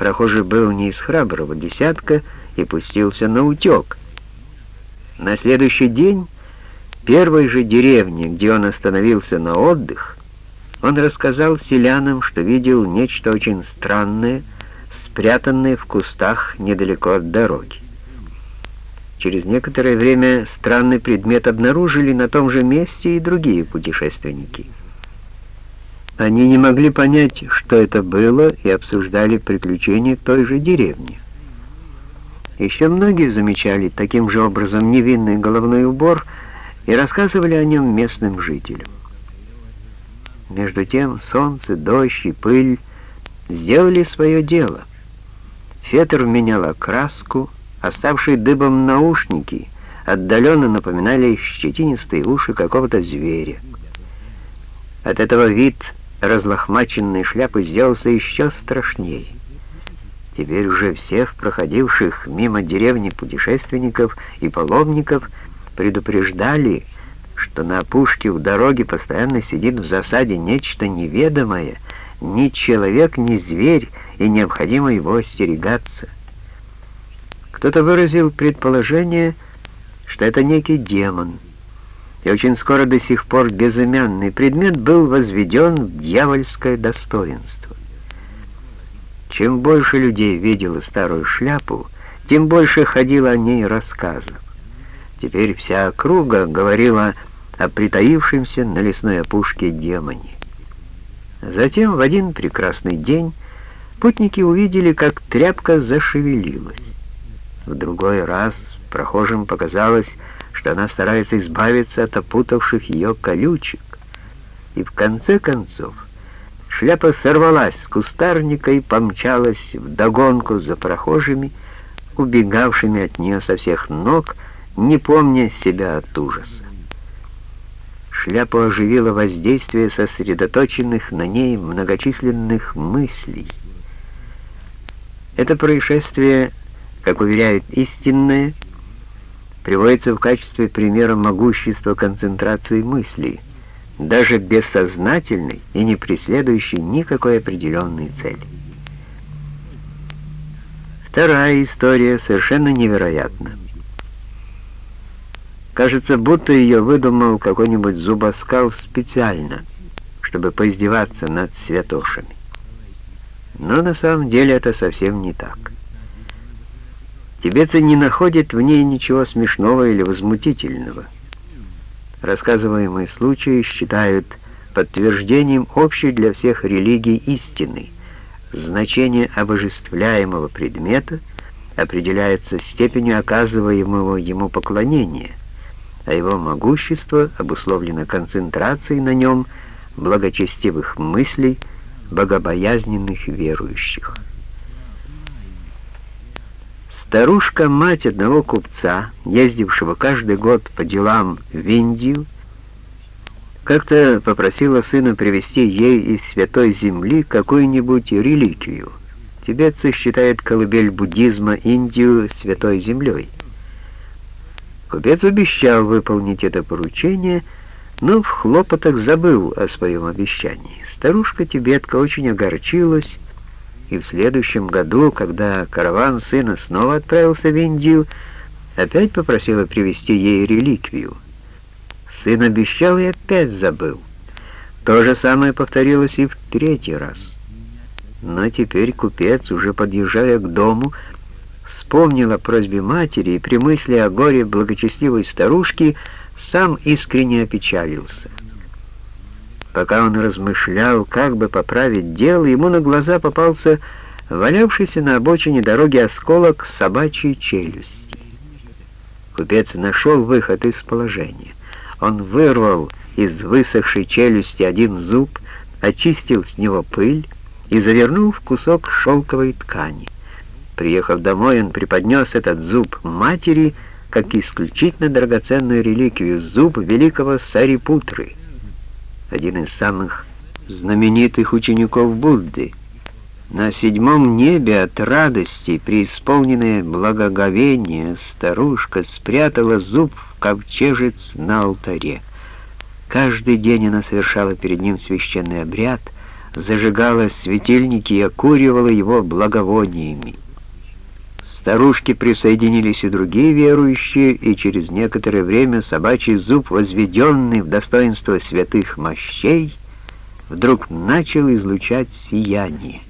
Прохожий был не из храброго десятка и пустился на утек. На следующий день, первой же деревне, где он остановился на отдых, он рассказал селянам, что видел нечто очень странное, спрятанное в кустах недалеко от дороги. Через некоторое время странный предмет обнаружили на том же месте и другие путешественники. Они не могли понять, что это было, и обсуждали приключения той же деревни. Еще многие замечали таким же образом невинный головной убор и рассказывали о нем местным жителям. Между тем солнце, дождь и пыль сделали свое дело. Ветер менял окраску, Оставшие дыбом наушники отдаленно напоминали щетинистые уши какого-то зверя. От этого вид разлохмаченной шляпы сделался еще страшнее. Теперь уже всех проходивших мимо деревни путешественников и паломников предупреждали, что на опушке у дороги постоянно сидит в засаде нечто неведомое, ни человек, ни зверь, и необходимо его остерегаться. Кто-то выразил предположение, что это некий демон, и очень скоро до сих пор безымянный предмет был возведен в дьявольское достоинство. Чем больше людей видело старую шляпу, тем больше ходило о ней рассказов. Теперь вся округа говорила о притаившемся на лесной опушке демоне. Затем в один прекрасный день путники увидели, как тряпка зашевелилась. В другой раз прохожим показалось, что она старается избавиться от опутавших ее колючек. И в конце концов шляпа сорвалась с кустарника и помчалась вдогонку за прохожими, убегавшими от нее со всех ног, не помня себя от ужаса. Шляпу оживило воздействие сосредоточенных на ней многочисленных мыслей. Это происшествие как уверяют истинное, приводится в качестве примера могущества концентрации мыслей, даже бессознательной и не преследующей никакой определенной цели. Вторая история совершенно невероятна. Кажется, будто ее выдумал какой-нибудь зубоскал специально, чтобы поиздеваться над святошами. Но на самом деле это совсем не так. Тибетцы не находят в ней ничего смешного или возмутительного. Рассказываемые случаи считают подтверждением общей для всех религий истины. Значение обожествляемого предмета определяется степенью оказываемого ему поклонения, а его могущество обусловлено концентрацией на нем благочестивых мыслей, богобоязненных верующих. Старушка, мать одного купца, ездившего каждый год по делам в Индию, как-то попросила сына привезти ей из святой земли какую-нибудь реликвию. Тибетцы считают колыбель буддизма Индию святой землей. Купец обещал выполнить это поручение, но в хлопотах забыл о своем обещании. Старушка-тибетка очень огорчилась и в следующем году, когда караван сына снова отправился в Индию, опять попросила привезти ей реликвию. Сын обещал и опять забыл. То же самое повторилось и в третий раз. Но теперь купец, уже подъезжая к дому, вспомнил о просьбе матери и при мысли о горе благочестивой старушки сам искренне опечалился. Пока он размышлял, как бы поправить дело, ему на глаза попался валявшийся на обочине дороги осколок собачьей челюсти. Купец нашел выход из положения. Он вырвал из высохшей челюсти один зуб, очистил с него пыль и завернул в кусок шелковой ткани. Приехав домой, он преподнес этот зуб матери, как исключительно драгоценную реликвию, зуб великого Сарипутры — один из самых знаменитых учеников Будды. На седьмом небе от радости, преисполненное благоговение, старушка спрятала зуб в ковчежец на алтаре. Каждый день она совершала перед ним священный обряд, зажигала светильники и окуривала его благовониями. Старушки присоединились и другие верующие, и через некоторое время собачий зуб, возведенный в достоинство святых мощей, вдруг начал излучать сияние.